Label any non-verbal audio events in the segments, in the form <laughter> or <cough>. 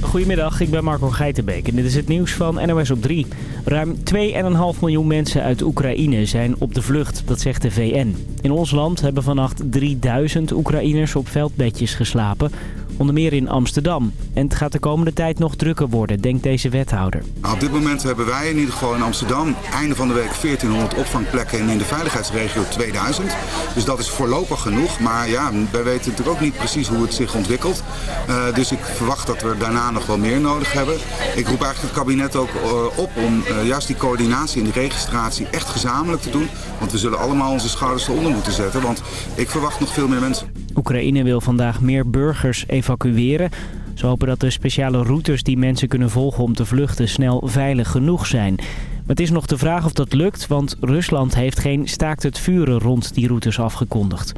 Goedemiddag, ik ben Marco Geitenbeek en dit is het nieuws van NOS op 3. Ruim 2,5 miljoen mensen uit Oekraïne zijn op de vlucht, dat zegt de VN. In ons land hebben vannacht 3000 Oekraïners op veldbedjes geslapen onder meer in Amsterdam. En het gaat de komende tijd nog drukker worden, denkt deze wethouder. Nou, op dit moment hebben wij in ieder geval in Amsterdam einde van de week 1400 opvangplekken en in de veiligheidsregio 2000. Dus dat is voorlopig genoeg. Maar ja, wij weten natuurlijk ook niet precies hoe het zich ontwikkelt. Uh, dus ik verwacht dat we daarna nog wel meer nodig hebben. Ik roep eigenlijk het kabinet ook uh, op om uh, juist die coördinatie en die registratie echt gezamenlijk te doen. Want we zullen allemaal onze schouders eronder moeten zetten. Want ik verwacht nog veel meer mensen. Oekraïne wil vandaag meer burgers evacueren. Ze hopen dat de speciale routes die mensen kunnen volgen om te vluchten snel veilig genoeg zijn. Maar het is nog de vraag of dat lukt, want Rusland heeft geen staakt het vuren rond die routes afgekondigd.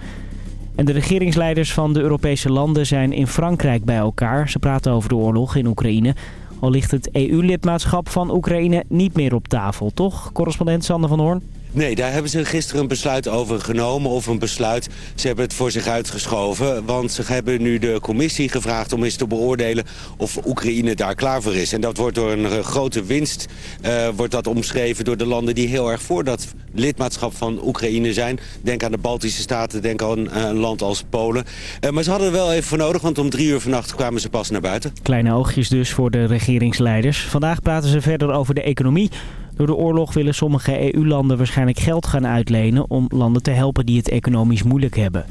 En de regeringsleiders van de Europese landen zijn in Frankrijk bij elkaar. Ze praten over de oorlog in Oekraïne. Al ligt het EU-lidmaatschap van Oekraïne niet meer op tafel, toch? Correspondent Sander van Hoorn. Nee, daar hebben ze gisteren een besluit over genomen. Of een besluit, ze hebben het voor zich uitgeschoven. Want ze hebben nu de commissie gevraagd om eens te beoordelen of Oekraïne daar klaar voor is. En dat wordt door een grote winst uh, wordt dat omschreven door de landen die heel erg voor dat lidmaatschap van Oekraïne zijn. Denk aan de Baltische Staten, denk aan een land als Polen. Maar ze hadden er wel even voor nodig, want om drie uur vannacht kwamen ze pas naar buiten. Kleine oogjes dus voor de regeringsleiders. Vandaag praten ze verder over de economie. Door de oorlog willen sommige EU-landen waarschijnlijk geld gaan uitlenen om landen te helpen die het economisch moeilijk hebben.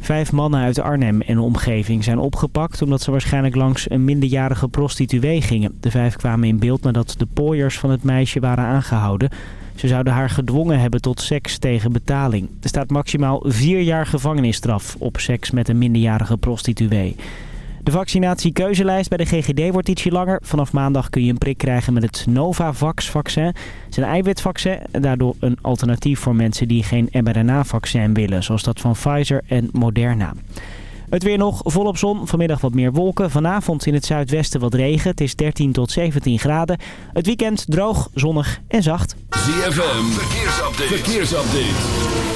Vijf mannen uit Arnhem en de omgeving zijn opgepakt omdat ze waarschijnlijk langs een minderjarige prostituee gingen. De vijf kwamen in beeld nadat de pooiers van het meisje waren aangehouden. Ze zouden haar gedwongen hebben tot seks tegen betaling. Er staat maximaal vier jaar gevangenisstraf op seks met een minderjarige prostituee. De vaccinatiekeuzenlijst bij de GGD wordt ietsje langer. Vanaf maandag kun je een prik krijgen met het Novavax-vaccin. Het is een eiwitvaccin en daardoor een alternatief voor mensen die geen mRNA-vaccin willen. Zoals dat van Pfizer en Moderna. Het weer nog volop zon, vanmiddag wat meer wolken. Vanavond in het zuidwesten wat regen. Het is 13 tot 17 graden. Het weekend droog, zonnig en zacht. ZFM, verkeersupdate. verkeersupdate.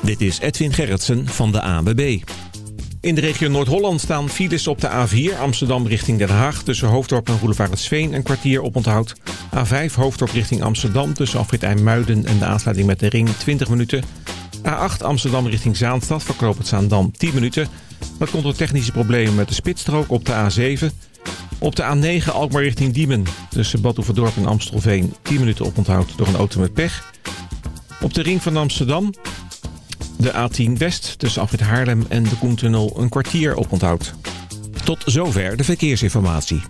Dit is Edwin Gerritsen van de ABB. In de regio Noord-Holland staan files op de A4 Amsterdam richting Den Haag... tussen Hoofddorp en Sveen een kwartier op onthoud. A5 Hoofddorp richting Amsterdam tussen Afrit IJmuiden en de aansluiting met de ring 20 minuten. A8 Amsterdam richting Zaanstad verkoopt het Zaandam 10 minuten. Dat komt door technische problemen met de spitsstrook op de A7. Op de A9 Alkmaar richting Diemen tussen Bad en Amstelveen 10 minuten op onthoud door een auto met pech. Op de ring van Amsterdam de A10 West tussen Afrit Haarlem en de Koentunnel een kwartier op onthoud. Tot zover de verkeersinformatie.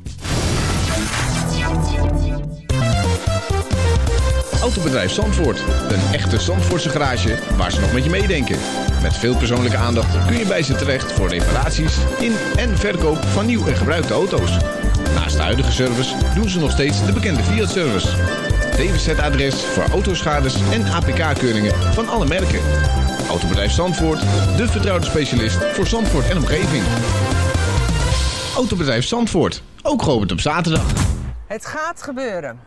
Autobedrijf Zandvoort. Een echte Zandvoortse garage waar ze nog met je meedenken. Met veel persoonlijke aandacht kun je bij ze terecht voor reparaties in en verkoop van nieuw en gebruikte auto's. Naast de huidige service doen ze nog steeds de bekende Fiat-service. DWZ-adres voor autoschades en APK-keuringen van alle merken. Autobedrijf Zandvoort, de vertrouwde specialist voor Zandvoort en omgeving. Autobedrijf Zandvoort, ook geopend op zaterdag. Het gaat gebeuren.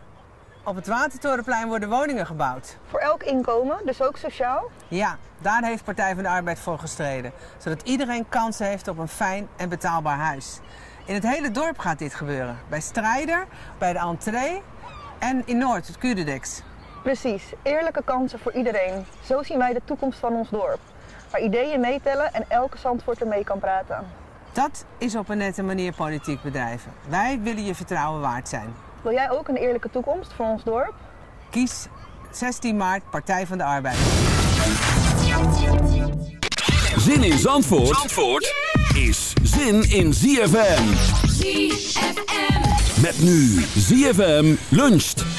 Op het Watertorenplein worden woningen gebouwd. Voor elk inkomen, dus ook sociaal? Ja, daar heeft Partij van de Arbeid voor gestreden. Zodat iedereen kans heeft op een fijn en betaalbaar huis. In het hele dorp gaat dit gebeuren. Bij Strijder, bij de entree en in Noord, het Curedex. Precies, eerlijke kansen voor iedereen. Zo zien wij de toekomst van ons dorp. Waar ideeën meetellen en elke Zandvoorter mee kan praten. Dat is op een nette manier politiek bedrijven. Wij willen je vertrouwen waard zijn. Wil jij ook een eerlijke toekomst voor ons dorp? Kies 16 maart Partij van de Arbeid. Zin in Zandvoort, Zandvoort is zin in ZFM. ZFM. Met nu ZFM luncht.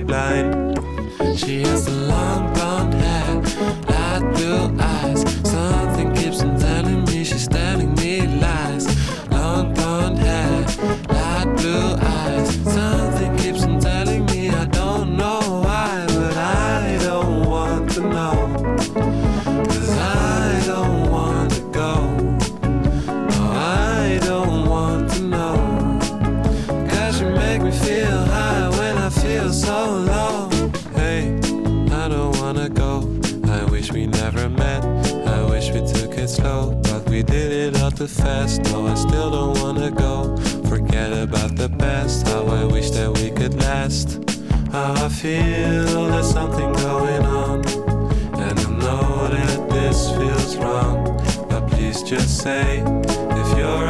Me she's How I feel there's something going on. And I know that this feels wrong. But please just say if you're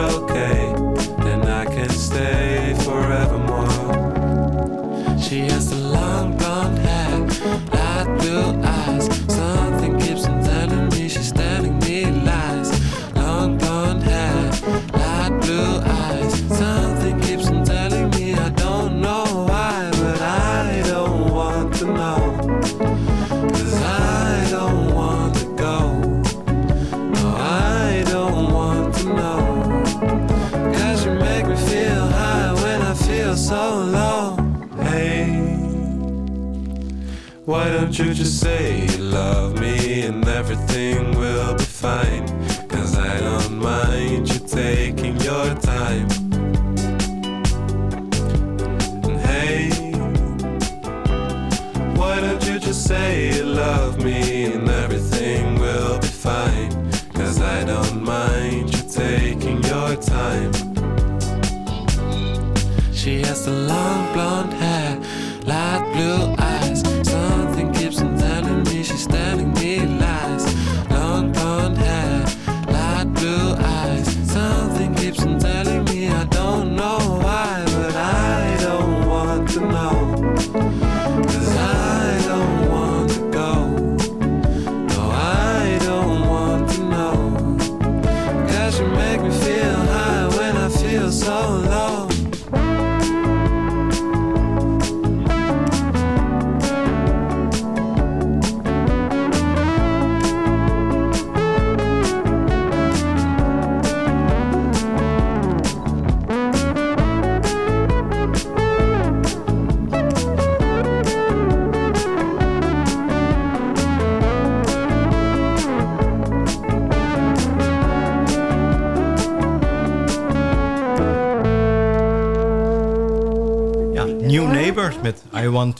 say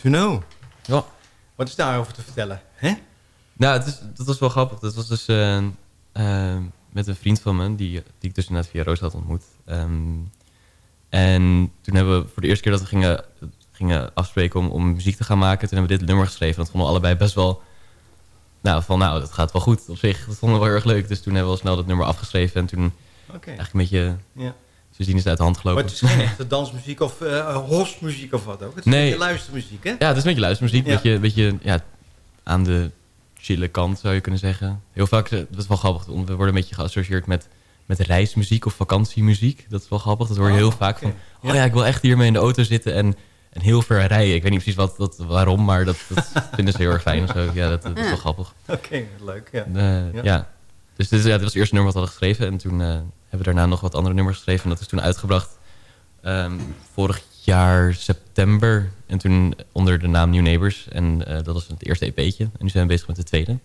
To Know. Ja. Wat is daarover te vertellen? Hè? Nou, het is, dat was wel grappig. Dat was dus eh, eh, met een vriend van me, die, die ik dus inderdaad via Roos had ontmoet. Ehm, en toen hebben we voor de eerste keer dat we gingen, gingen afspreken om, om muziek te gaan maken, toen hebben we dit nummer geschreven. Dat vonden we allebei best wel, nou, van nou, dat gaat wel goed op zich. Dat vonden we wel heel erg leuk. Dus toen hebben we al snel dat nummer afgeschreven en toen eigenlijk een beetje, Ja. Sindsdien is het uit de hand gelopen. Maar het is geen echte dansmuziek of eh hosmuziek of wat ook. Het is Nee. een beetje luistermuziek, hè? Ja, het is een beetje luistermuziek. Ja. Een beetje, beetje ja, aan de chille kant, zou je kunnen zeggen. Heel vaak, eh, dat is wel grappig, we worden een beetje geassocieerd met, met reismuziek of vakantiemuziek. Dat is wel grappig, dat hoor je Oh, heel vaak van... Oh ja, ik wil echt hiermee in de auto zitten en, en heel ver rijden. Ik weet niet precies wat, dat, waarom, maar dat, dat <laughs> vinden ze heel erg fijn of zo. Ja, dat, dat is wel Ja. grappig. Oké, leuk, ja. Eh, Ja. ja. Dus dit, ja, dit was het eerste nummer wat we hadden geschreven. En toen hebben daarna nog wat andere nummers geschreven. En dat is toen uitgebracht ehm, vorig jaar september. En toen onder de naam New Neighbors. En eh, dat was het eerste EP'tje. En nu zijn we bezig met de tweede.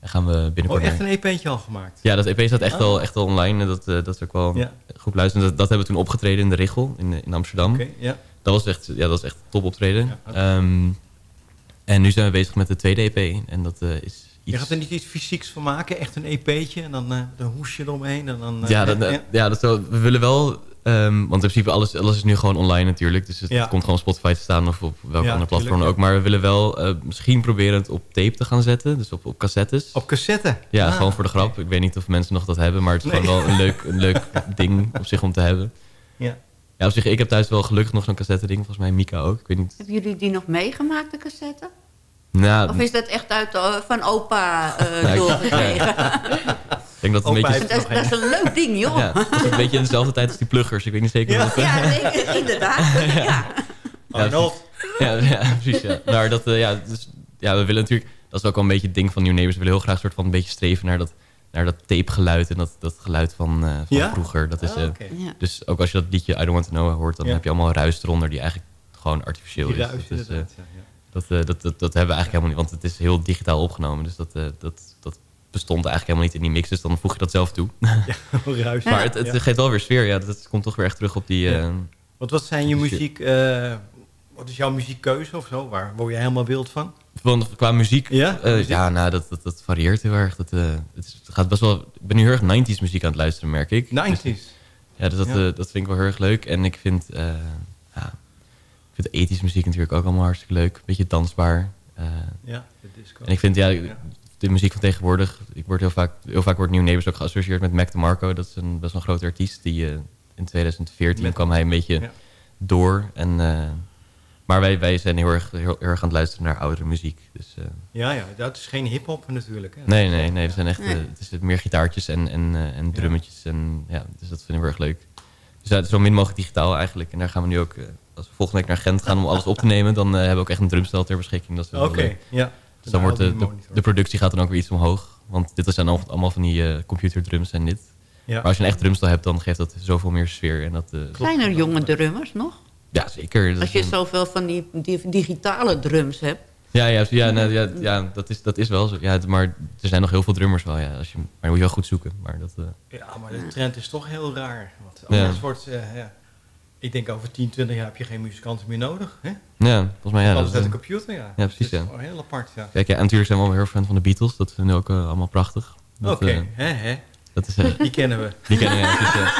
En gaan we binnenkort... Oh, echt een EP'tje al gemaakt? Ja, dat EP staat echt, Oh. wel, echt wel online. En dat, eh, dat is ook wel Ja. goed luisteren. Dat, dat hebben we toen opgetreden in de Richel in, in Amsterdam. Oké, ja. Dat was echt, ja, dat was echt top optreden. Ja. Ehm, en nu zijn we bezig met de tweede EP. En dat eh, is iets... Je gaat er niet iets fysieks van maken? Echt een EP'tje en dan eh een hoesje eromheen en dan... eh, Ja, dat, ja. ja. dat wel- we willen wel... ehm, want in principe alles, alles is nu gewoon online natuurlijk. Dus het Ja. komt gewoon op Spotify te staan of op welk Ja, ander platform tuurlijk, ook. Maar we willen wel eh, misschien proberen het op tape te gaan zetten. Dus op, op cassettes. Op cassette? Ja, Ah, gewoon voor de grap. Ik weet niet of mensen nog dat hebben. Maar het is Nee. gewoon wel een leuk, <laughs> een leuk ding op zich om te hebben. Ja. Ja, op zich, ik heb thuis wel gelukkig nog zo'n cassette ding. Volgens mij Mika ook. Ik weet niet. Hebben jullie die nog meegemaakt, de cassette? Nou, Of is dat echt uit, van opa eh <laughs> ik- doorgekregen? <laughs> ik denk dat het een beetje... dat, is, dat is een leuk ding, joh. Ja, dat is een beetje in dezelfde tijd als die pluggers. Ik weet niet zeker Ja, of het... ja, nee, inderdaad. <laughs> Ja. Arnold. Ja, ja, precies. Ja. Maar dat, eh, ja, dus, ja, we willen natuurlijk... Dat is ook wel een beetje het ding van New Neighbors. We willen heel graag soort van een beetje streven naar dat, naar dat tapegeluid. En dat, dat geluid van, eh, van Ja? vroeger. Dat is. Ja. Dus ook als je dat liedje I Don't Want To Know hoort... dan Ja. heb je allemaal ruis eronder die eigenlijk gewoon artificieel Die is. ruis, dat, is ja, ja. dat, eh, dat, dat, dat hebben we eigenlijk helemaal niet. Want het is heel digitaal opgenomen. Dus dat, eh, dat, dat bestond eigenlijk helemaal niet in die mix. Dus dan voeg je dat zelf toe. <laughs> ruis. maar het, het Ja. geeft wel weer sfeer. Ja, dat komt toch weer echt terug op die... Ja. eh, Want wat zijn je muziek... wat is jouw muziekkeuze of zo? Waar word je helemaal wild van? Van, qua muziek? Ja? ja, nou, dat, dat, dat varieert heel erg. Dat, het, is- het gaat best wel, ik ben nu heel erg 90s muziek aan het luisteren, merk ik. 90s? Dus- ja, dus dat, Ja. dat vind ik wel heel erg leuk. En ik vind, ja, vind ethisch muziek natuurlijk ook allemaal hartstikke leuk. Beetje dansbaar. eh. Ja, de disco. En ik vind, ja, de muziek van tegenwoordig... Ik word heel vaak, heel vaak wordt New Neighbors ook geassocieerd met Mac DeMarco. Dat is een best wel een grote artiest. Die, eh, in 2014 Met- kwam hij een beetje Ja. door. En, eh, maar wij, wij zijn heel erg, heel, heel erg aan het luisteren naar oudere muziek. Dus, eh, Ja, ja, dat is geen hip-hop natuurlijk. Hè. nee, nee, nee. We zijn echt, het is meer gitaartjes en, en, eh, en drummetjes. En, ja, dus dat vinden we erg leuk. Dus het is zo min mogelijk digitaal eigenlijk. En daar gaan we nu ook, eh, als we volgende week naar Gent gaan om alles op te nemen... dan eh, hebben we ook echt een drumstel ter beschikking. Oké, leuk. ja. Dus dan Naar wordt de, de, productie gaat dan ook weer iets omhoog. Want dit zijn al- allemaal van die eh computerdrums en dit. Ja. Maar als je een echt drumstel hebt, dan geeft dat zoveel meer sfeer. En dat, eh, Zijn er jonge drummers nog? Ja, zeker. Dat Als je een- zoveel van die, die digitale drums hebt. Ja, ja, ja, nou, ja, ja dat, is, dat is wel zo. Ja, maar er zijn nog heel veel drummers wel. Ja, als je, maar dan moet je wel goed zoeken. Maar dat, eh, Ja, maar de trend is toch heel raar. Want Ja. anders wordt... eh, ja, ik denk over 10, 20 jaar heb je geen muzikanten meer nodig. Hè? ja, volgens mij ja. Dat met is- een computer, ja. Ja, precies. Is Ja. heel apart, ja. Kijk, ja, en natuurlijk zijn we wel heel fan van de Beatles. Dat vinden we ook eh, allemaal prachtig. Oké, eh, hè, hè. Dat is, eh, Die kennen we. Die kennen we, ja. precies, ja.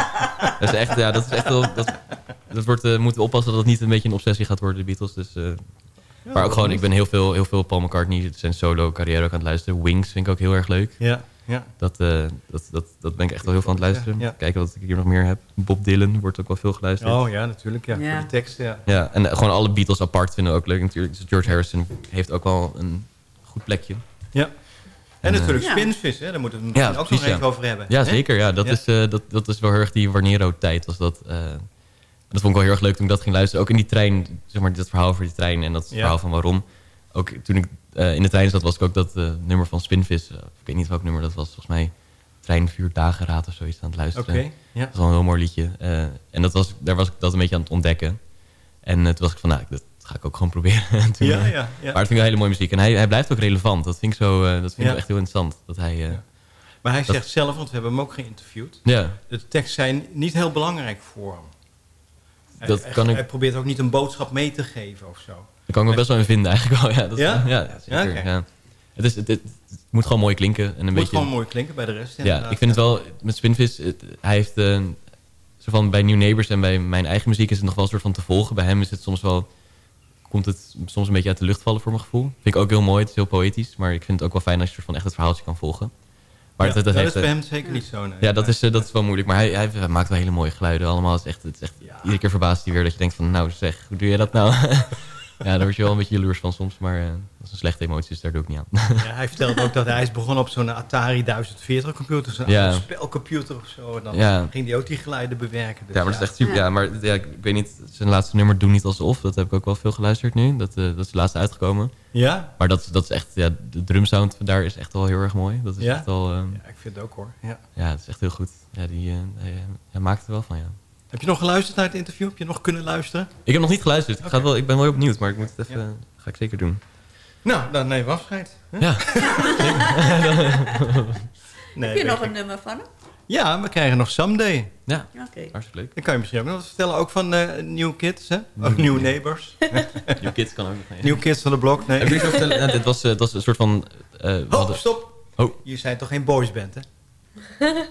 <laughs> Dat is echt, ja, dat is echt wel... Dat, dat wordt, moeten we oppassen dat het niet een beetje een obsessie gaat worden, de Beatles. Dus, maar ook gewoon, ik ben heel veel, heel veel Paul McCartney, zijn solo carrière ook aan het luisteren. Wings vind ik ook heel erg leuk. Ja, ja. Dat, eh, dat, dat, dat ben ik echt wel heel veel aan het luisteren. Ja, ja. Kijken wat ik hier nog meer heb. Bob Dylan wordt ook wel veel geluisterd. Oh ja, natuurlijk. Ja, Ja. Voor de tekst, ja. Ja, en eh, gewoon alle Beatles apart vinden we ook leuk natuurlijk. Dus George Harrison heeft ook wel een goed plekje. Ja. En, En, natuurlijk eh, Spinvis, hè? daar moeten we het ook nog even over hebben. Ja, hè? zeker. Ja, dat, Ja. Is, eh, dat, dat is wel heel erg die Warnero-tijd. Was dat, eh, dat vond ik wel heel erg leuk toen ik dat ging luisteren. Ook in die trein, zeg maar, dat verhaal over die trein en dat Ja. verhaal van waarom. Ook toen ik eh, in de trein zat, was ik ook dat eh, nummer van Spinvis. eh, ik weet niet welk nummer dat was. Volgens mij Trein, Vuur, Dageraad of zoiets aan het luisteren. Oké, ja. Dat is wel een heel mooi liedje. En dat was, daar was ik dat een beetje aan het ontdekken. En toen was ik van, nou, dat ga ik ook gewoon <laughs> proberen. Toen, Ja, ja, ja. Maar het vind ik wel hele mooie muziek. En hij, hij blijft ook relevant. Dat vind ik, zo, dat vind ik echt heel interessant. Dat hij, Maar hij dat- zegt zelf, want we hebben hem ook geïnterviewd... Ja. de tekst zijn niet heel belangrijk voor hem. Hij- Dat hij, kan ik- hij probeert ook niet een boodschap mee te geven of zo. Daar kan ik me best wel in vinden eigenlijk wel. Ja, dat, Ja? ja? zeker. Ja. Het, is, het, het- het moet gewoon mooi klinken. En een Moet beetje, gewoon mooi klinken bij de rest. Ja, ik vind het wel... Met Spinvis, hij heeft... eh, zo van, bij New Neighbors en bij mijn eigen muziek is het nog wel een soort van te volgen. Bij hem is het soms wel... Komt het soms een beetje uit de lucht vallen voor mijn gevoel. Vind ik ook heel mooi. Het is heel poëtisch. Maar ik vind het ook wel fijn als je soort van echt het verhaaltje kan volgen. Maar Ja, dat heeft, is bij eh, hem zeker niet zo, nee. Ja, dat is, eh, dat is wel moeilijk. Maar hij, hij, hij maakt wel hele mooie geluiden. Allemaal Het is echt, het is echt iedere keer verbaast hij weer dat je denkt van... Nou zeg, hoe doe je dat nou? <laughs> ja, daar word je wel een beetje jaloers van soms. Maar eh, dat is een slechte emotie, dus daar doe ik niet aan. Ja, hij vertelt ook dat hij is begonnen op zo'n Atari 1040 computer. Zo'n Ja. spelcomputer of zo. En dan Ja. ging hij ook die geluiden bewerken. Dus Ja, maar dat is echt super. Ja, maar ja, ik weet niet, zijn laatste nummer Doe Niet Alsof, dat heb ik ook wel veel geluisterd nu. Dat, eh, dat is de laatste uitgekomen. Ja? Maar dat, dat is echt, ja, de drumsound daar is echt wel heel erg mooi. Dat is Ja? echt wel... eh, Ja, ik vind het ook hoor. Ja. ja, het is echt heel goed. Ja, die, eh, hij, hij maakt er wel van, ja. Heb je nog geluisterd naar het interview? Heb je nog kunnen luisteren? Ik heb nog niet geluisterd. Ik, ga wel, ik ben wel heel benieuwd, maar ik moet het even, Ja. ga ik zeker doen. Nou, dan nemen we afscheid. hè? Ja. <laughs> nee, Heb je nog ik. een nummer van hem? Ja, we krijgen nog Someday. Ja, Oké. hartstikke leuk. Dan kan je misschien ook nog wat vertellen. Ook van eh New Kids, hè? Ook New Neighbors. <laughs> New Kids kan ook nog. nee. New Kids van de Blok, nee. Heb nog vertellen? Nou, dit was, eh, dat was een soort van... eh, we Oh, hadden- stop. Oh. Je zijn toch geen boysband, hè? <laughs>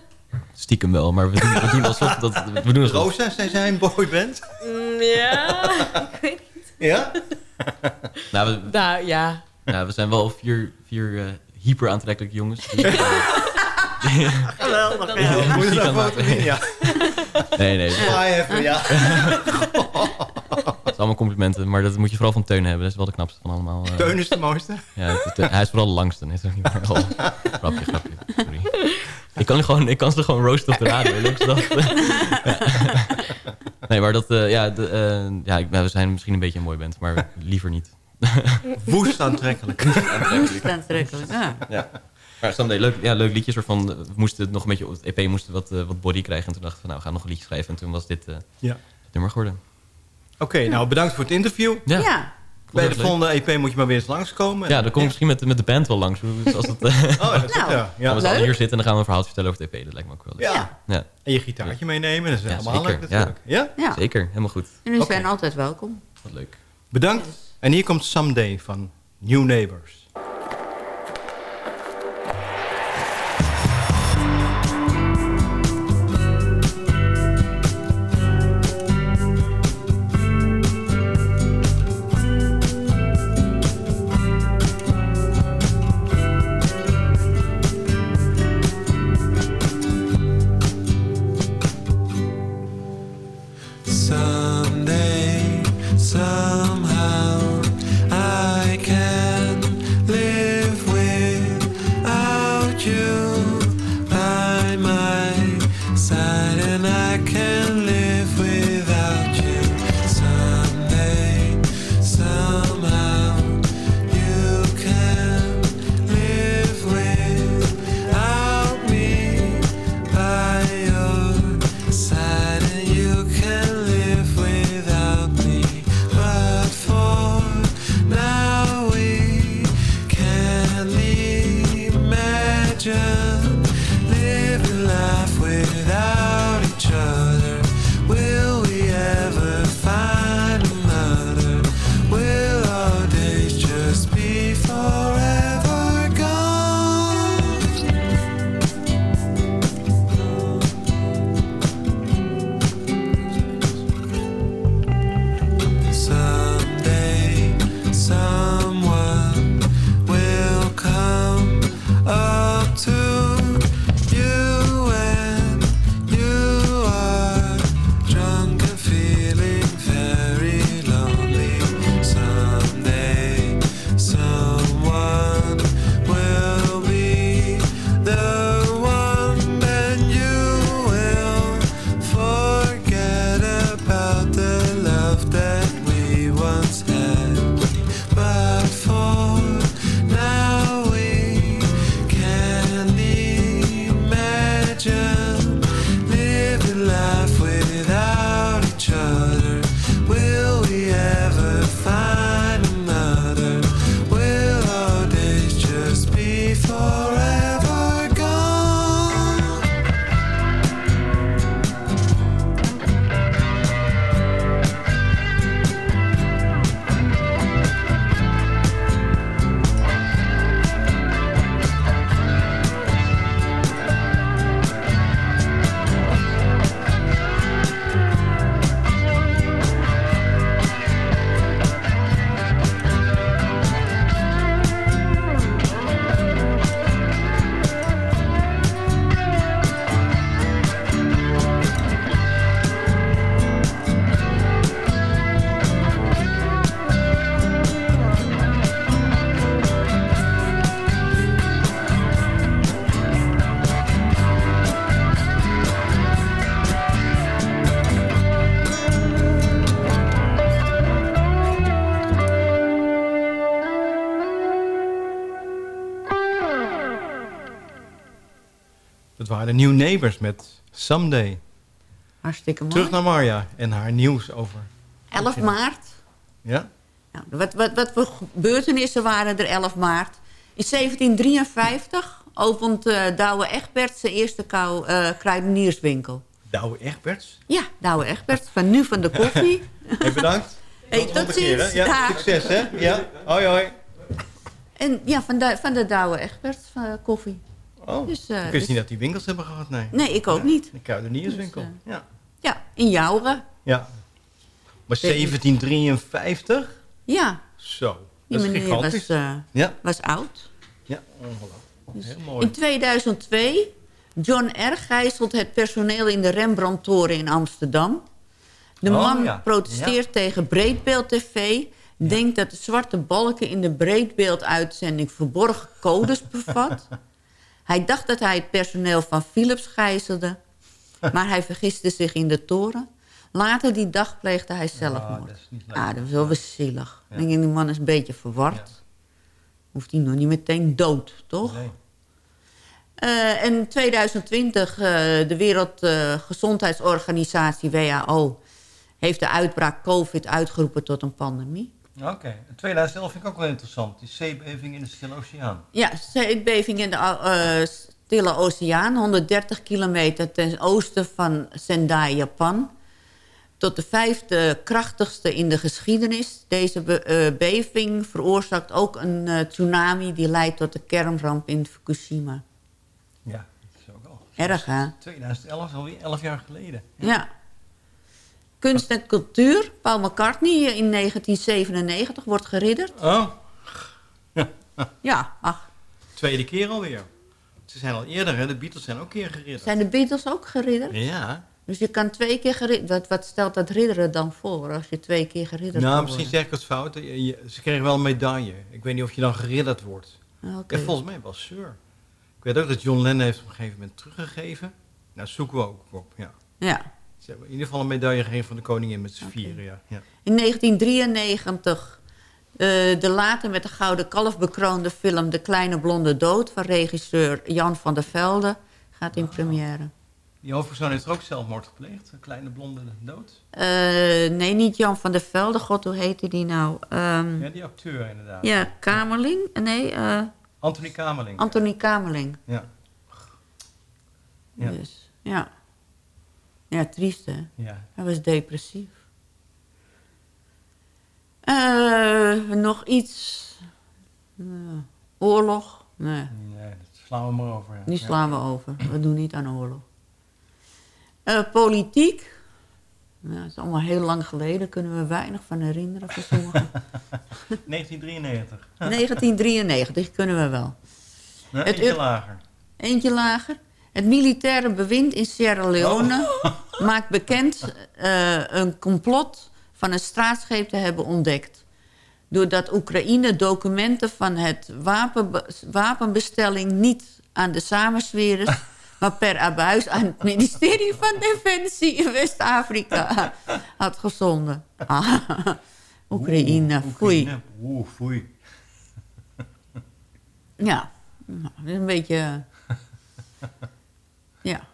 Stiekem wel, maar we doen, we doen alsof dat... We doen alsof. Rosa, zijn zij een boyband? Mm, ja, <laughs> ik weet niet. Ja? Nou, we, Nou, ja. nou, we zijn wel vier, vier eh, hyper aantrekkelijke jongens. <laughs> Die, Geweldig. die- die Moet je aan foto zien? Ja. Nee, nee. Zwaai even, ja. <laughs> Dat is allemaal complimenten, maar dat moet je vooral van Teun hebben. Dat is wel de knapste van allemaal. eh. Teun is de mooiste. Ja, het- het- hij is vooral de langste. Nee, is niet waar. Oh, grapje, grapje. Sorry. Ik kan, gewoon, ik kan ze gewoon roosten op de radio. Dat. Ja. <laughs> Nee, maar dat, eh, ja, de, eh, ja ik, we zijn misschien een beetje een mooi band, maar liever niet. <laughs> Woest aantrekkelijk. Woest aantrekkelijk, ja. Ja. Maar Someday, leuk, ja, leuk liedje. Soort van, we moesten het nog een beetje, het EP moest wat, eh, wat body krijgen. En toen dachten we, nou, we gaan nog een liedje schrijven. En toen was dit eh, Ja. het nummer geworden. Oké, nou bedankt voor het interview. Ja. Bij de volgende EP moet je maar weer eens langskomen. Ja, dan kom ik misschien met, met de band wel langs. Dus als het, <laughs> Oh, dat Nou, ja. gaan ja. allen hier zitten en dan gaan we een verhaal vertellen over het EP. Dat lijkt me ook wel leuk. Ja. Ja, En je gitaartje meenemen, dat is Ja, helemaal zeker, leuk natuurlijk. Ja? Ja. zeker. Helemaal goed. Jullie Oké. zijn altijd welkom. Wat leuk. Bedankt. En hier komt Someday van New Neighbors. De New Neighbors met Someday. Hartstikke mooi. Terug naar Marja en haar nieuws over... 11 maart. Ja? Nou, wat, wat, wat voor gebeurtenissen waren er 11 maart? In 1753 opent eh Douwe Egberts zijn eerste kou, eh, kruidenierswinkel. Douwe Egberts. Ja, Douwe Egberts van Nu van de Koffie. <laughs> Hey, bedankt. <laughs> Hey, tot keer, ziens. Ja, succes, hè? Ja. Hoi, hoi. En ja, van de, van de Douwe Egberts van koffie. Oh, Dus, eh, ik wist dus- niet dat die winkels hebben gehad, nee. Nee, ik ook niet. De kruidenierswinkel, Dus, ja. Ja, in Jouren. Ja. Maar 1753? Ja, Zo, dat is gigantisch. was, eh, ja. was oud. Ja, ongelooflijk. Dus Heel mooi. In 2002, John R. gijzelt het personeel in de Rembrandt-toren in Amsterdam. De Oh, man ja. protesteert tegen Breedbeeld TV. Denkt dat de zwarte balken in de Breedbeeld-uitzending verborgen codes bevat. <laughs> hij dacht dat hij het personeel van Philips gijzelde. <laughs> Maar hij vergiste zich in de toren. Later die dag pleegde hij zelfmoord. dat is niet leuk. ah, dat is wel weer zielig. Ja. Die man is een beetje verward. Hoeft hij nog niet meteen dood, toch? Nee. Eh, in 2020, eh, de Wereldgezondheidsorganisatie WHO... heeft de uitbraak COVID uitgeroepen tot een pandemie. Oké, in 2011 vind ik ook wel interessant. Die zeebeving in de Stille Oceaan. Ja, zeebeving in de eh, Stille Oceaan... 130 kilometer ten oosten van Sendai, Japan. tot de vijfde krachtigste in de geschiedenis. Deze be- eh, beving veroorzaakt ook een eh, tsunami... die leidt tot de kernramp in Fukushima. Ja, dat is ook al. Erg, hè? 2011 is alweer 11 jaar geleden. Ja. Kunst en cultuur. Paul McCartney eh, in 1997 wordt geridderd. Oh, <laughs> Ja, ach. tweede keer alweer. Ze zijn al eerder, hè? De Beatles zijn ook een keer geridderd. Zijn de Beatles ook geridderd? Ja. Dus je kan twee keer geridderd... Wat, wat stelt dat ridderen dan voor als je twee keer geridderd Nou, kan misschien zeg ik het fout. Je- je- ze kregen wel een medaille. Ik weet niet of je dan geridderd wordt. Ah. Ja, volgens mij wel Sir. Ik weet ook dat John Lennon heeft op een gegeven moment teruggegeven. Nou, zoeken we ook op, ja. Ja. Ze hebben in ieder geval een medaille gegeven van de koningin met z'n vieren, ja. ja. In 1993 eh, de later met de Gouden Kalf bekroonde film... De Kleine Blonde Dood van regisseur Jan van der Velde... gaat in première. Die hoofdpersoon heeft er ook zelfmoord gepleegd. Een kleine blonde dood. Eh, nee, niet Jan van der Velde. God, hoe heette die nou? Ehm, Ja, die acteur inderdaad. ja, Kamerling? Nee, eh, Anthony Kamerling. Anthony Kamerling. ja. Ja. Dus, ja. Ja, triest hè? Ja. Hij was depressief. Eh, nog iets. Eh, oorlog? Nee, Nee, dat slaan we maar over. Ja. die slaan we over. We doen niet aan oorlog. Eh, politiek? Nou, dat is allemaal heel lang geleden. Kunnen we weinig van herinneren sommigen. <laughs> <laughs> 1993. 1993 <laughs> kunnen we wel. Eentje lager. Eentje lager. Het militaire bewind in Sierra Leone <laughs> maakt bekend eh, een complot van een straatscheep te hebben ontdekt. Doordat Oekraïne documenten van het wapenbe- wapenbestelling niet aan de samenswerers, <laughs> maar per abuis aan het ministerie van Defensie in West-Afrika had gezonden. Ah, <laughs> Oekraïne, foei. Oeh, foei. Ja, nou, dat is een beetje... Ja.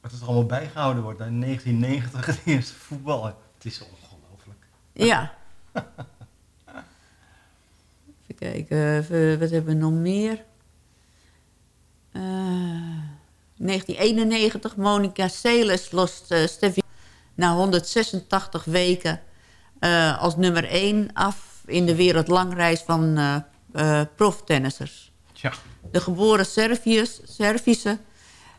Wat er allemaal bijgehouden wordt. In 1990 het eerste voetbal. Het is ongelooflijk. Ja. <laughs> Even kijken, even, wat hebben we nog meer? Eh, 1991, Monica Seles lost eh Steffi na 186 weken eh, als nummer 1 af in de wereldlangreis van eh proftennissers. Tja. De geboren Serviërs, Servische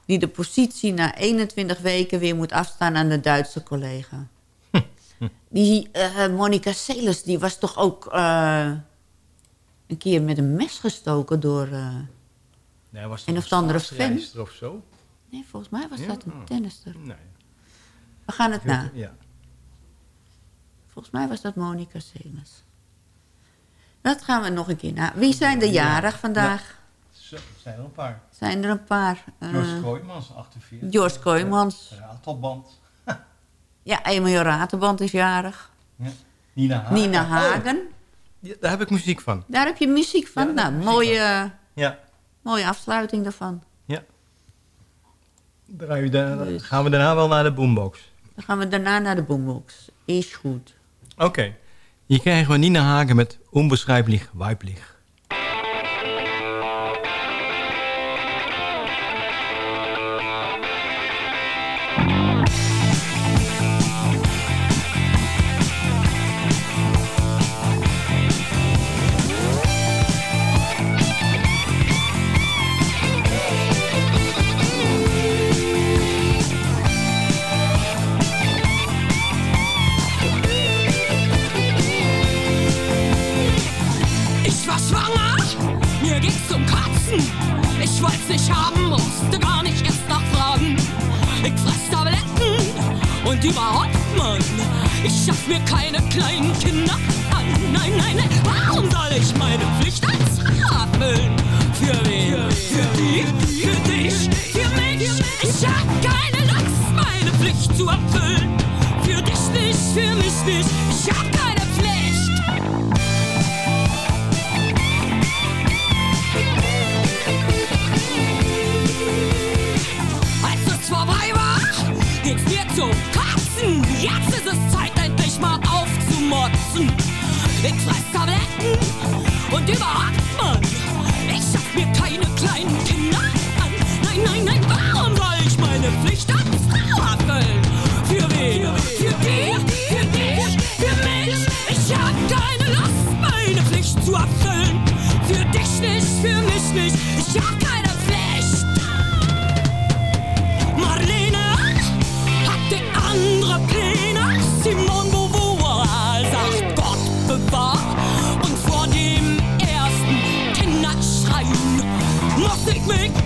die de positie na 21 weken weer moet afstaan aan de Duitse collega. <laughs> Die eh Monica Seles, die was toch ook eh, een keer met een mes gestoken door... eh, Nee, was Een of andere staatsreiziger of zo? nee, volgens mij was Ja? dat een Oh. tennister. Nee. We gaan het na. Ja. Volgens mij was dat Monica Seles. Dat gaan we nog een keer na. Wie zijn er jarig vandaag? Zo, er zijn er een paar. Zijn er een paar? eh, George Kooijmans, 48. George Kooijmans. Ratelband. <laughs> Ja, Emil Raterband is jarig. Ja. Nina Hagen. Nina Hagen. Ja, daar heb ik muziek van. Daar heb je muziek van. Ja, nou, muziek mooie, eh, Ja. mooie afsluiting daarvan. ja. Draai je daar- Dus. gaan we daarna wel naar de boombox. Dan gaan we daarna naar de boombox. Is goed. Oké. Hier krijgen we Nina Hagen met Onbeschrijblich Weiblich. Schwanger, mir ging's um Katzen. Ich wollt's nicht haben, musste gar nicht erst nachfragen. Ich fress Tabletten und überhaupt, Mann, ich schaff mir keine kleinen Kinder an. Nein, nein, nein, warum soll ich meine Pflicht als Frau erfüllen? Für wen? Für die? Für dich? Für mich? Ich hab keine Lust, meine Pflicht zu erfüllen. Für dich nicht, für mich nicht, ich hab keine ging's mir zum Kotzen. Jetzt ist es Zeit, endlich mal aufzumotzen. Ich fress Tabletten und überhaupt, Mann, ich schaff mir keine kleinen Kinder an. Nein, nein, nein, warum soll ich meine Pflicht als Plastic Mick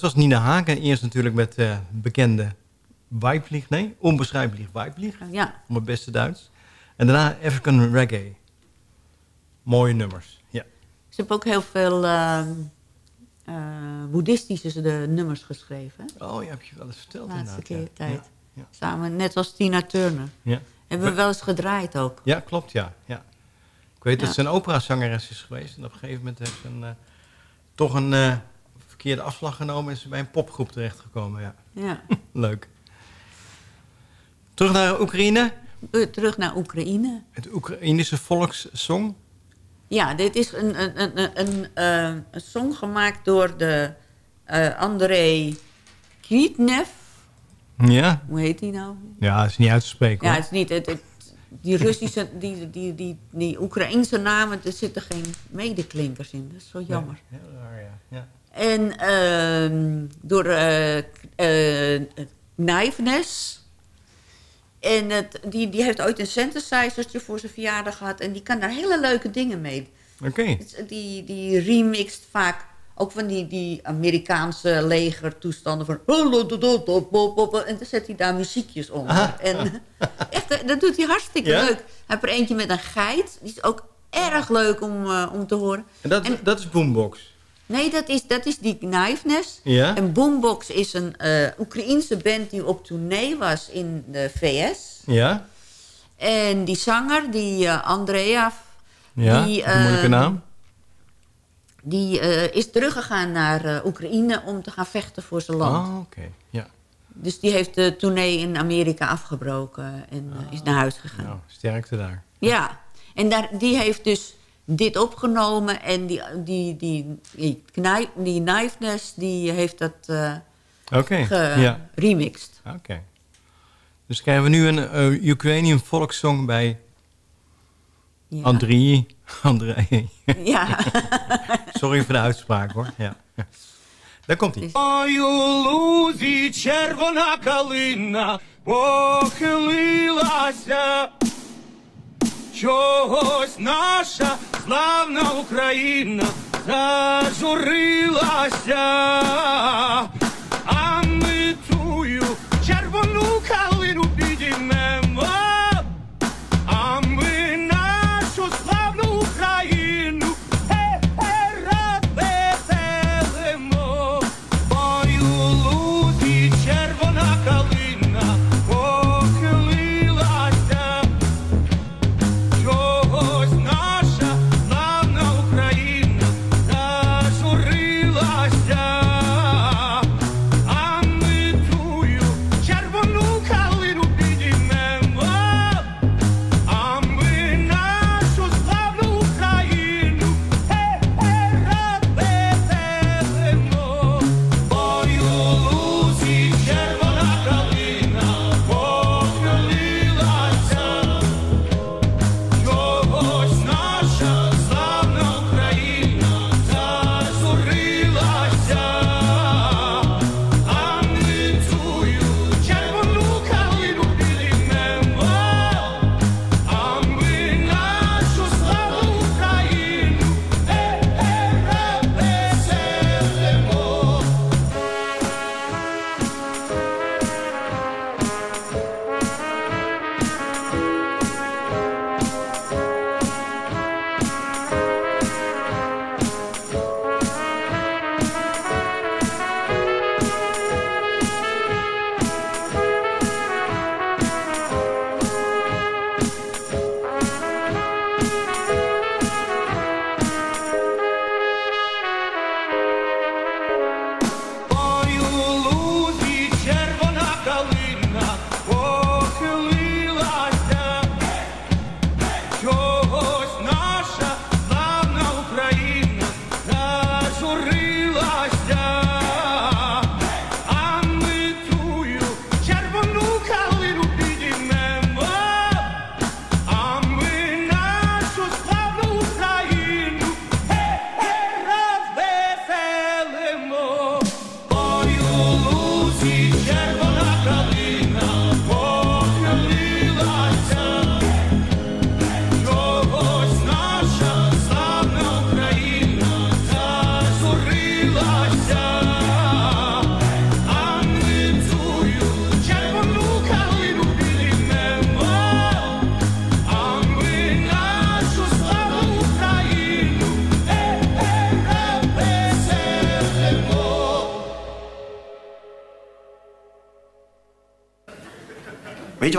dat was Nina Hagen. Eerst natuurlijk met eh bekende Weiblich. Nee, onbeschrijfelijk Weiblich. Ja. Om het beste Duits. En daarna African Reggae. Mooie nummers. Ja. Ze hebben ook heel veel eh, boeddhistische de nummers geschreven. Oh, je hebt je wel eens verteld De laatste inderdaad. keer ja. tijd. Ja, Samen, net als Tina Turner. Ja. Hebben we wel eens gedraaid ook. Ja, klopt, ja. ja. Ik weet dat ze een operazangeres is geweest. En op een gegeven moment heeft ze een, eh, toch een verkeerde afslag genomen... en is ze bij een popgroep terechtgekomen. Ja. Ja. <laughs> Leuk. Terug naar Oekraïne. Eh, Terug naar Oekraïne. Het Oekraïnische volkssong. Ja, dit is een, een, een, een, een, eh, een song gemaakt door de eh Andrei Kvitnev. Ja. Hoe heet die nou? Ja, is niet uit te spreken. Ja, hoor. het is niet... Het, het- die Russische, die, die, die, die Oekraïnse namen, er zitten geen medeklinkers in. Dat is zo jammer. Nee, heel raar, ja. ja. En ehm, door eh eh, Nijfnes. En het, die, die heeft ooit een synthesizertje voor zijn verjaardag gehad. En die kan daar hele leuke dingen mee. Oké. Die, die remixt vaak ook van die, die Amerikaanse legertoestanden van... En dan zet hij daar muziekjes onder. En <laughs> echt, eh, dat doet hij hartstikke Ja? leuk. Hij heeft er eentje met een geit. Die is ook erg leuk om, eh, om te horen. En dat, dat is Boombox. Nee, dat is, dat is die Kniveness. Ja? En Boombox is een eh Oekraïense band die op tournee was in de VS. Ja? En die zanger, die eh, Andrea... Ja, die, moeilijke eh, naam. Die is teruggegaan naar Oekraïne om te gaan vechten voor zijn land. Oh, oké. Ja. Dus die heeft de tournee in Amerika afgebroken en is naar huis gegaan. Nou, sterkte daar. Ja, en daar, die heeft dus dit opgenomen en die, die, die, die, knij- die Kniveness, die heeft dat eh Oké, ja. geremixed. Oké. Dus krijgen we nu een eh Ukrainian volkszong bij Ja. Andrei. <laughs> Andrei. Ja. <laughs> Sorry voor de uitspraak hoor. Ja. Daar komt hij. Ой, у лузі червона калина похилилася. Чогось наша славна Україна зажурилася.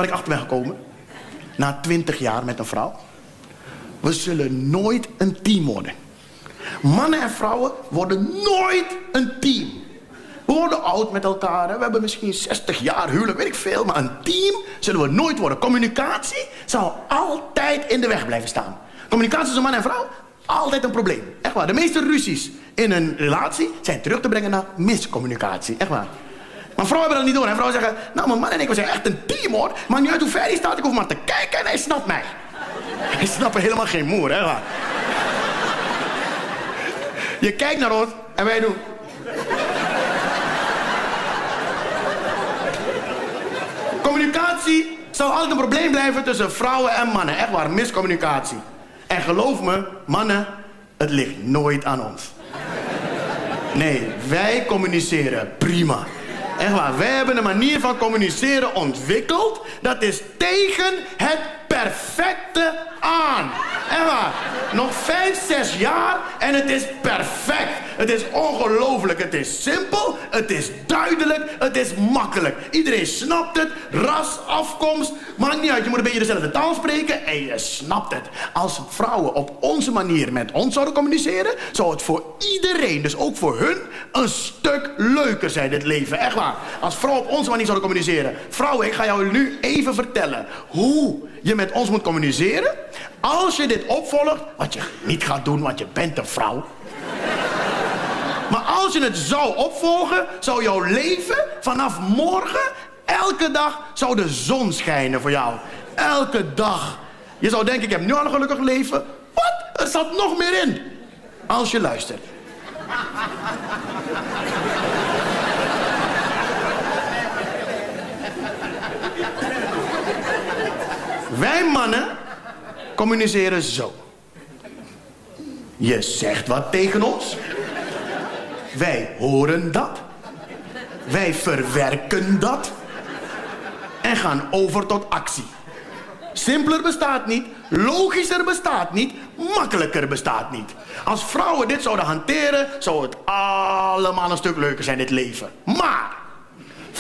Wat ik achter ben gekomen? Na twintig jaar met een vrouw. We zullen nooit een team worden. Mannen en vrouwen worden nooit een team. We worden oud met elkaar. We hebben misschien 60 jaar huwelijk, weet ik veel. Maar een team zullen we nooit worden. Communicatie zal altijd in de weg blijven staan. Communicatie tussen man en vrouw, altijd een probleem. Echt waar. De meeste ruzies in een relatie zijn terug te brengen naar miscommunicatie. Echt waar. Maar vrouwen hebben dat niet door. En vrouwen zeggen, nou mijn man en ik, zijn echt een team hoor. Maar niet uit hoe ver hij staat, ik hoef maar te kijken en hij snapt mij. <laughs> Hij snapt helemaal geen moer, hè. Je kijkt naar ons en wij doen... Communicatie zal altijd een probleem blijven tussen vrouwen en mannen. Echt waar, miscommunicatie. En geloof me, mannen, het ligt nooit aan ons. Nee, wij communiceren prima. Echt waar, wij hebben een manier van communiceren ontwikkeld... dat is tegen het perfecte aan. Echt waar, nog vijf, zes jaar en het is perfect. Het is ongelooflijk, het is simpel, het is duidelijk, het is makkelijk. Iedereen snapt het, ras, afkomst, maakt niet uit. Je moet een beetje dezelfde taal spreken en je snapt het. Als vrouwen op onze manier met ons zouden communiceren... zou het voor iedereen, dus ook voor hun, een stuk leuker zijn, dit leven. Echt waar. Als vrouwen op onze manier zouden communiceren. Vrouwen, ik ga jou nu even vertellen hoe je met ons moet communiceren... als je dit opvolgt, wat je niet gaat doen, want je bent een vrouw... Maar als je het zou opvolgen, zou jouw leven vanaf morgen, elke dag, zou de zon schijnen voor jou. Elke dag. Je zou denken, ik heb nu al een gelukkig leven. Wat? Er zat nog meer in. Als je luistert. Wij mannen communiceren zo. Je zegt wat tegen ons. Wij horen dat. Wij verwerken dat. En gaan over tot actie. Simpeler bestaat niet, logischer bestaat niet, makkelijker bestaat niet. Als vrouwen dit zouden hanteren, zou het allemaal een stuk leuker zijn, dit leven. Maar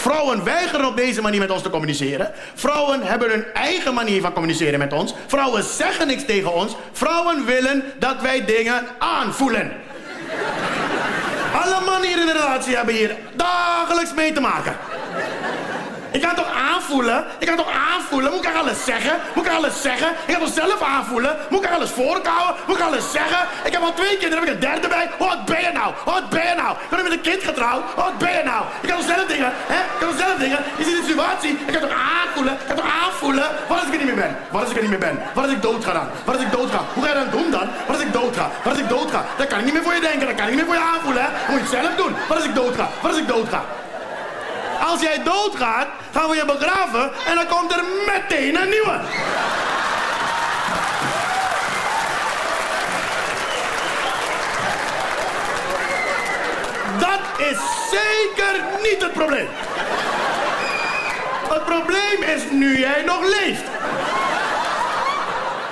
Vrouwen weigeren op deze manier met ons te communiceren. Vrouwen hebben hun eigen manier van communiceren met ons. Vrouwen zeggen niks tegen ons. Vrouwen willen dat wij dingen aanvoelen. Alle mannen in de relatie hebben hier dagelijks mee te maken. Ik kan toch aanvoelen? Ik kan toch aanvoelen? Moet ik alles zeggen? Moet ik alles zeggen? Ik kan toch zelf aanvoelen? Moet ik alles voorkouwen? Moet ik alles zeggen? Ik heb al twee kinderen, heb ik een derde bij. Wat ben je nou? Wat ben je nou? Ik ben met een kind getrouwd. Wat ben je nou? Ik kan toch zelf dingen? Hè? Ik kan toch zelf dingen? Je ziet de situatie. Ik kan toch aanvoelen? Ik kan toch aanvoelen? Wat als ik er niet meer ben? Wat als ik er niet meer ben? Wat als ik dood ga dan? Wat ik dood ga? Hoe ga je dat doen dan? Wat als ik dood ga? Wat als ik dood ga? Dan kan ik niet meer voor je denken. Dan kan ik niet meer voor je aanvoelen. Hè? Moet je het zelf doen. Wat als ik dood ga? Wat als ik dood ga? Als jij doodgaat, gaan we je begraven en dan komt er meteen een nieuwe. Dat is zeker niet het probleem. Het probleem is nu jij nog leeft.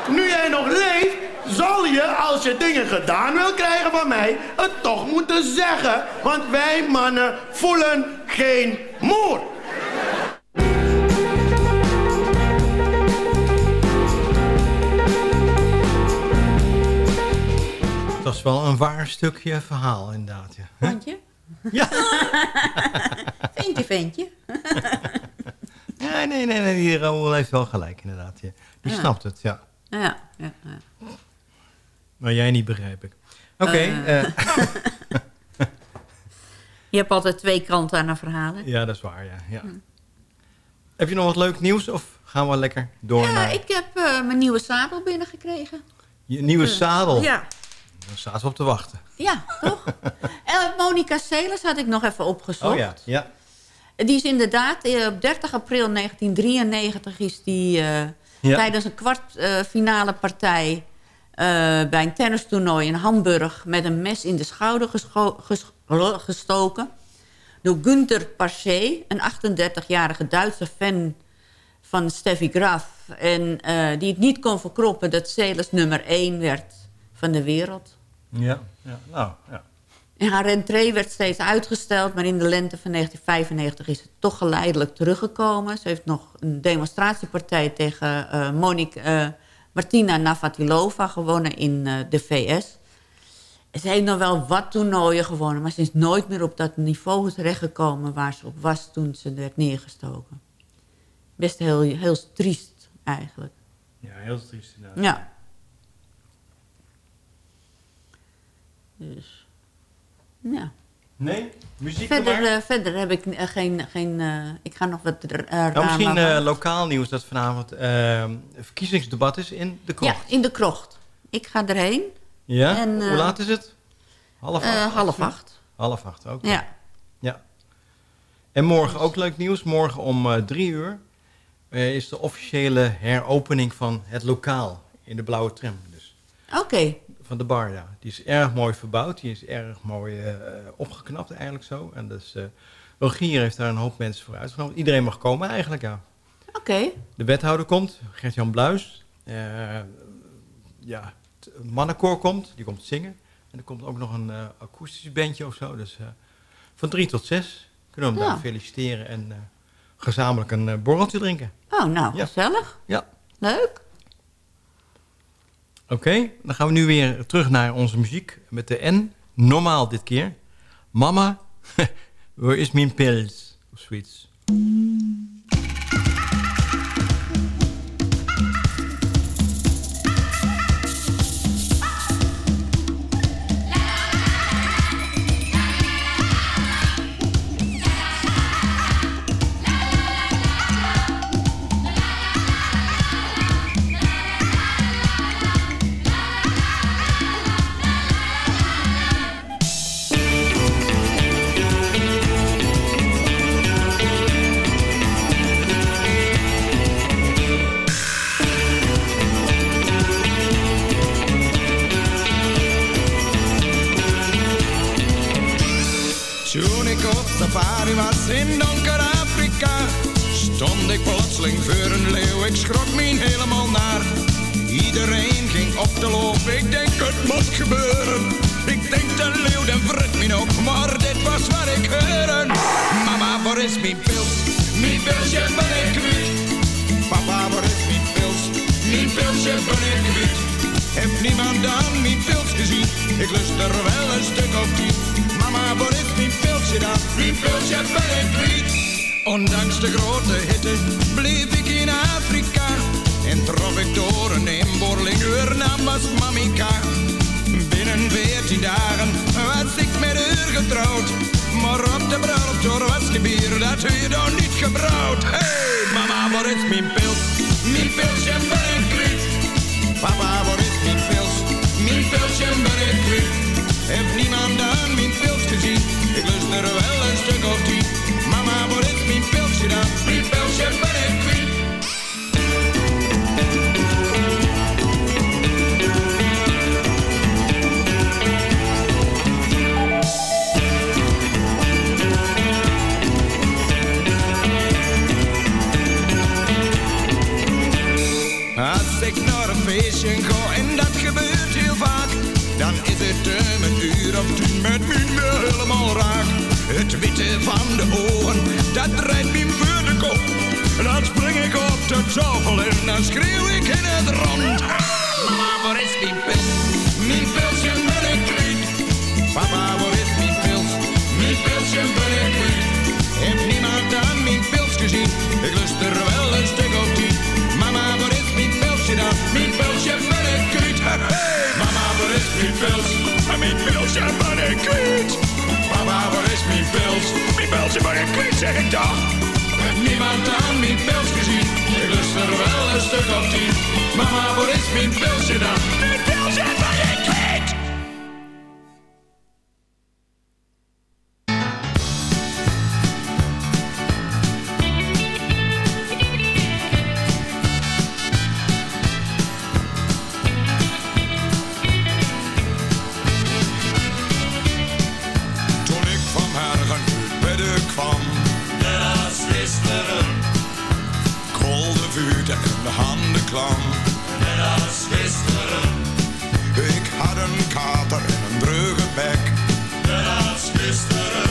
Nu jij nog leeft, zal je, als je dingen gedaan wil krijgen van mij, het toch moeten zeggen. Want wij mannen voelen geen moer. Dat is wel een waar stukje verhaal, inderdaad. Ja. Vond je? Ja. <laughs> ventje, ventje. <laughs> Ja, nee, nee, nee, die Raoul heeft wel gelijk, inderdaad. Ja. Die Ja. snapt het, ja. Ja, ja, ja. Maar jij niet, begrijp ik. Oké, Eh. eh, <laughs> Je hebt altijd twee kanten aan een verhaal. hè? ja, dat is waar, ja. ja. Heb je nog wat leuk nieuws of gaan we lekker door Ja, naar ik heb eh, mijn nieuwe zadel binnengekregen. je nieuwe zadel? Ja, Daar staat we op te wachten. ja toch? <laughs> en Monica Seles had ik nog even opgezocht. Oh ja, ja. Die is inderdaad, op 30 april 1993 is die Ja. tijdens een kwartfinale partij bij een tennistoernooi in Hamburg met een mes in de schouder ges- gestoken. Door Günther Paché, een 38-jarige Duitse fan van Steffi Graf. En eh, die het niet kon verkroppen dat Celis nummer 1 werd van de wereld. Ja, ja, nou, ja. En haar rentree werd steeds uitgesteld, maar in de lente van 1995 is het toch geleidelijk teruggekomen. Ze heeft nog een demonstratiepartij tegen eh, Monique, eh, Martina Navratilova gewonnen in eh, de VS. Ze heeft nog wel wat toernooien gewonnen, maar ze is nooit meer op dat niveau terechtgekomen waar ze op was toen ze werd neergestoken. Best heel, heel triest eigenlijk. Ja, heel triest inderdaad. Ja. Dus, ja. Nee? Muziek Verder, eh, verder heb ik eh, geen... geen eh, ik ga nog wat Nou, misschien lokaal nieuws dat vanavond eh, een verkiezingsdebat is in de krocht. Ja, in de krocht. Ik ga erheen. Ja? En, Hoe laat is het? Half acht? half acht. Half acht, ook. Ja. ja. En morgen ook leuk nieuws. Morgen om drie uur is de officiële heropening van het lokaal in de blauwe tram. Dus Oké. Van de bar, ja. Die is erg mooi verbouwd. Die is erg mooi eh, opgeknapt eigenlijk zo. En dus eh Rogier heeft daar een hoop mensen voor uitgenodigd. Iedereen mag komen eigenlijk, ja. Oké. De wethouder komt, Gert-Jan Bluis. Eh, ja, het mannenkoor komt, die komt zingen. En er komt ook nog een akoestisch bandje of zo. Dus van drie tot zes kunnen we hem Ja. daar feliciteren en gezamenlijk een borreltje drinken. Oh, nou, Ja. gezellig. Ja. Leuk. Oké, dan gaan we nu weer terug naar onze muziek met de N. Normaal dit keer. Mama, <laughs> where is mijn pils? Of zoiets. Dan dan schreeuw ik in het rond. Mama, waar is mijn pils? Mijn pilsje ben ik kwijt. Papa, waar is mijn pils? Mijn pilsje ben ik kwijt. Heeft niemand aan mijn pils gezien? Ik lust er wel een stuk of tien. Mama, waar is mijn pilsje dan? Mijn pilsje ben ik kwijt. Hey, mama, waar is mijn pils? Mijn pilsje ben ik kwijt. Mama, waar is mijn pils? Mijn pilsje ben ik kwijt, zeg ik dan. Niemand aan mijn pils gezien? Ik lust er wel een stuk of tien. Mama, waar is mijn pilsje dan? Mijn pilsje klam. Net als gisteren. Ik had een kater en een dreuge bek. Net als gisteren.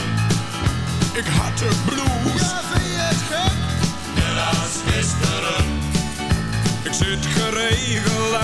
Ik had de blues. Ja, vind je het gek? Net als gisteren. Ik zit geregeld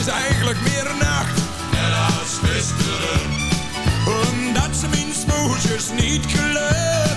is eigenlijk meer nacht. Net als gisteren. Omdat ze mijn smoesjes niet gelukt.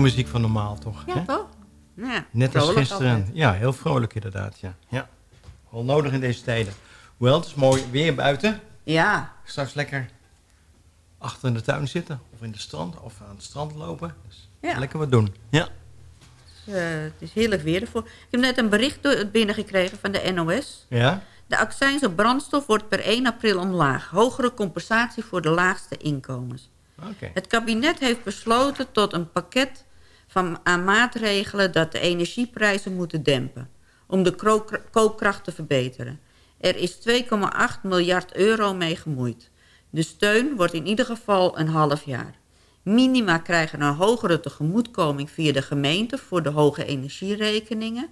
Muziek van normaal, toch? Ja, hè? toch? Ja, Net als gisteren. altijd. Ja, heel vrolijk inderdaad. Ja. ja. Wel nodig in deze tijden. Hoewel, het is mooi weer buiten. Ja. Straks lekker achter in de tuin zitten. Of in de strand. Of aan het strand lopen. Dus Ja. lekker wat doen. Ja. Dus, eh, het is heerlijk weer ervoor. Ik heb net een bericht door- binnengekregen van de NOS. Ja? De accijns op brandstof wordt per 1 april omlaag. Hogere compensatie voor de laagste inkomens. Het kabinet heeft besloten tot een pakket van, aan maatregelen... dat de energieprijzen moeten dempen. Om de koopkracht te verbeteren. Er is 2,8 miljard euro mee gemoeid. De steun wordt in ieder geval een half jaar. Minima krijgen een hogere tegemoetkoming via de gemeente... voor de hoge energierekeningen.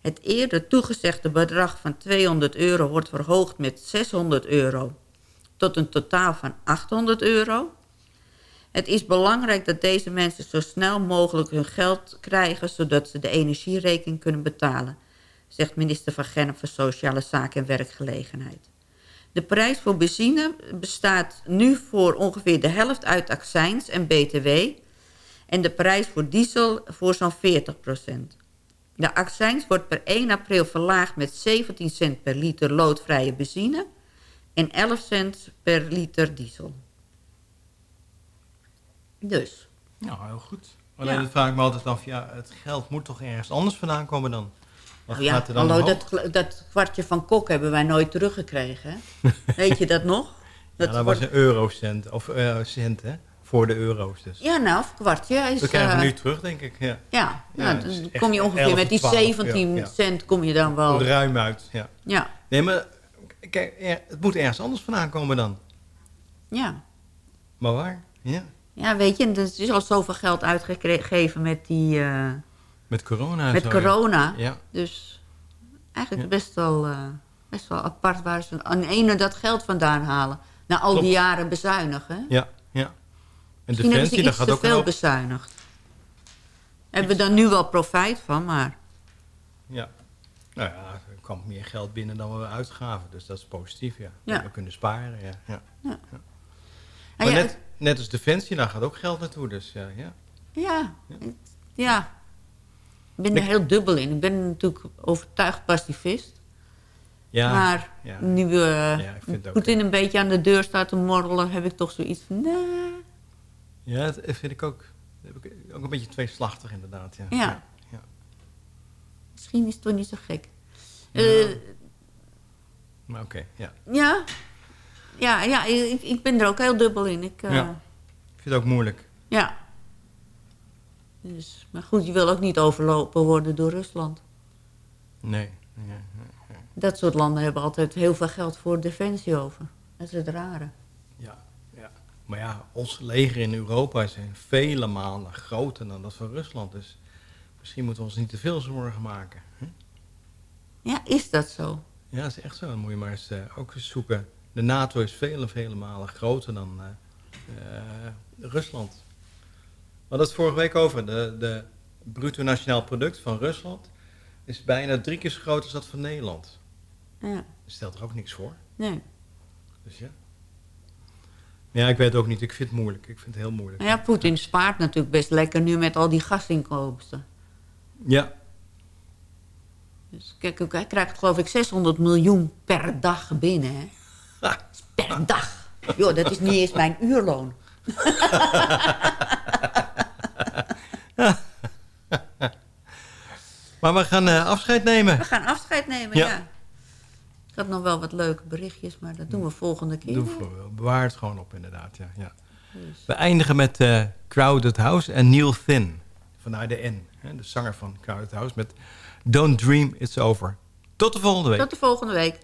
Het eerder toegezegde bedrag van 200 euro wordt verhoogd met 600 euro... tot een totaal van 800 euro. Het is belangrijk dat deze mensen zo snel mogelijk hun geld krijgen... zodat ze de energierekening kunnen betalen... zegt minister Van Gennep van Sociale Zaken en Werkgelegenheid. De prijs voor benzine bestaat nu voor ongeveer de helft uit accijns en btw... en de prijs voor diesel voor zo'n 40% De accijns wordt per 1 april verlaagd met 17 cent per liter loodvrije benzine... en 11 cent per liter diesel. Dus. Nou, heel goed. Alleen Ja. dat vraag ik me altijd af. Ja, het geld moet toch ergens anders vandaan komen dan? Wat Nou ja, gaat er dan hallo, dat, dat kwartje van Kok hebben wij nooit teruggekregen. <laughs> Weet je dat nog? Ja, dat was een eurocent. Of eh, cent, hè? Voor de euro's dus. Ja, nou, of kwartje is... Dat krijgen we eh, nu terug, denk ik. Ja, Ja, nou, dat is dan kom je ongeveer 11, met die 12, 17 ja, ja. cent kom je dan wel... Ruim uit, ja. Ja, Nee, maar kijk, er- het moet ergens anders vandaan komen dan. ja. Maar waar? Ja. Ja, weet je, er is al zoveel geld uitgegeven met die... eh, Met corona met zo, corona. Ja. Dus eigenlijk best, wel, eh, best wel apart waar ze aan ene dat geld vandaan halen. Na al die jaren bezuinigen. Ja, ja. En Misschien Defensie, daar iets gaat te ook veel bezuinigd. Hebben we daar nu wel profijt van, maar... Ja. Nou ja, er kwam meer geld binnen dan we uitgaven. Dus dat is positief, ja. Ja. We kunnen sparen, ja. ja. Ja. Maar net, net als Defensie, daar gaat ook geld naartoe. Dus ja, ja. Ja, ja. Ik ben er heel dubbel in. Ik ben natuurlijk overtuigd pacifist. Ja, maar ja. nu uh, ook, Poetin een beetje aan de deur staat te morrelen... heb ik toch zoiets van... Nee. Ja, dat vind ik ook. heb ik ook een beetje tweeslachtig inderdaad, ja. Ja. ja. Misschien is het toch niet zo gek. Ja. Eh, Maar oké, ja. ja, ja, ja ik, ik ben er ook heel dubbel in. Ik, eh, ja. Ik vind het ook moeilijk. ja. Dus, maar goed, je wil ook niet overlopen worden door Rusland. Nee. nee, nee, nee. Dat soort landen hebben altijd heel veel geld voor defensie over. Dat is het rare. Ja, ja. Maar ja, ons leger in Europa is vele malen groter dan dat van Rusland. Dus misschien moeten we ons niet te veel zorgen maken. Ja, is dat zo? Ja, dat is echt zo. Dan moet je maar eens eh, ook eens zoeken. De NATO is vele, vele malen groter dan eh, eh, Rusland. We hadden het vorige week over. De, de bruto nationaal product van Rusland is bijna drie keer zo groot als dat van Nederland. Ja. Dat stelt er ook niks voor. Nee. Dus ja. Ja, ik weet het ook niet. Ik vind het moeilijk. Ik vind het heel moeilijk. Ja, Poetin spaart natuurlijk best lekker nu met al die gasinkomsten. Ja. Dus kijk, hij krijgt geloof ik 600 miljoen per dag binnen. Hè? Per dag. Joh, dat is niet eens mijn uurloon. <laughs> Maar we gaan eh, afscheid nemen. We gaan afscheid nemen, Ja. ja. Ik had nog wel wat leuke berichtjes, maar dat doen we volgende keer. Doe voor, bewaar het gewoon op, inderdaad. Ja, ja. Dus. We eindigen met eh, Crowded House en Neil Thin vanuit de N. Hè, de zanger van Crowded House met Don't Dream It's Over. Tot de volgende week. Tot de volgende week.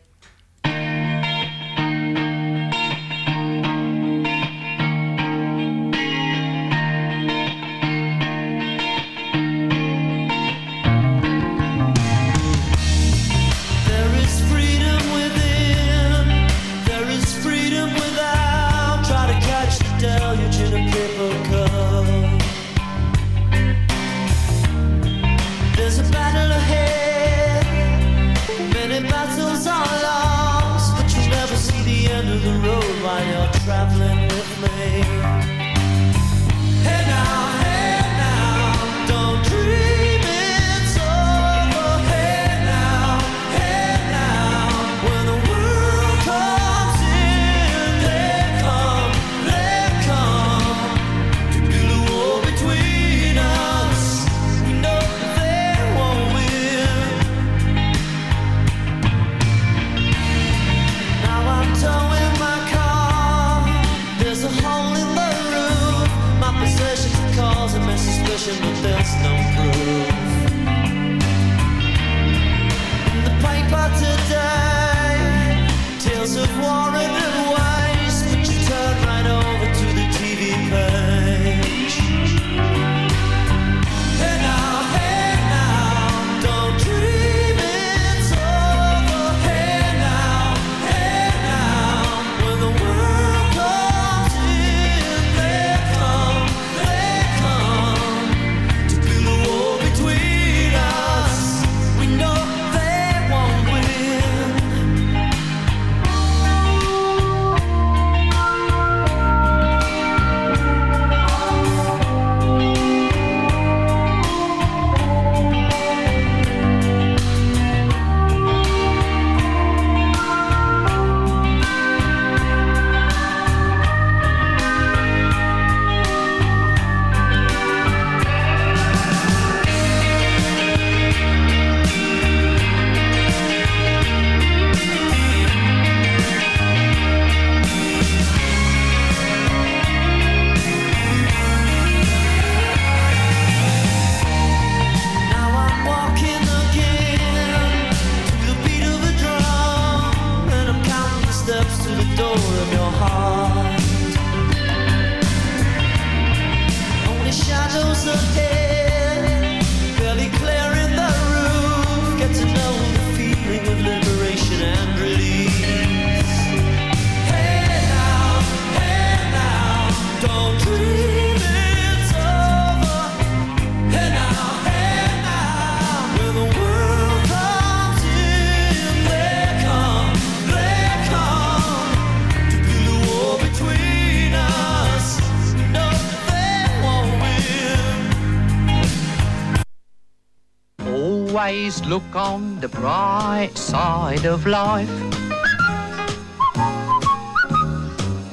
Always look on the bright side of life.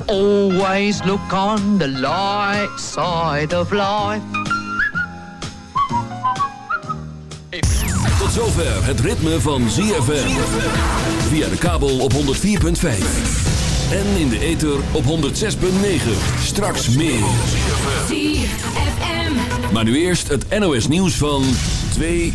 Always look on the light side of life. Tot zover het ritme van ZFM. Via de kabel op 104.5. En in de ether op 106.9. Straks meer. ZFM. Maar nu eerst het NOS nieuws van 2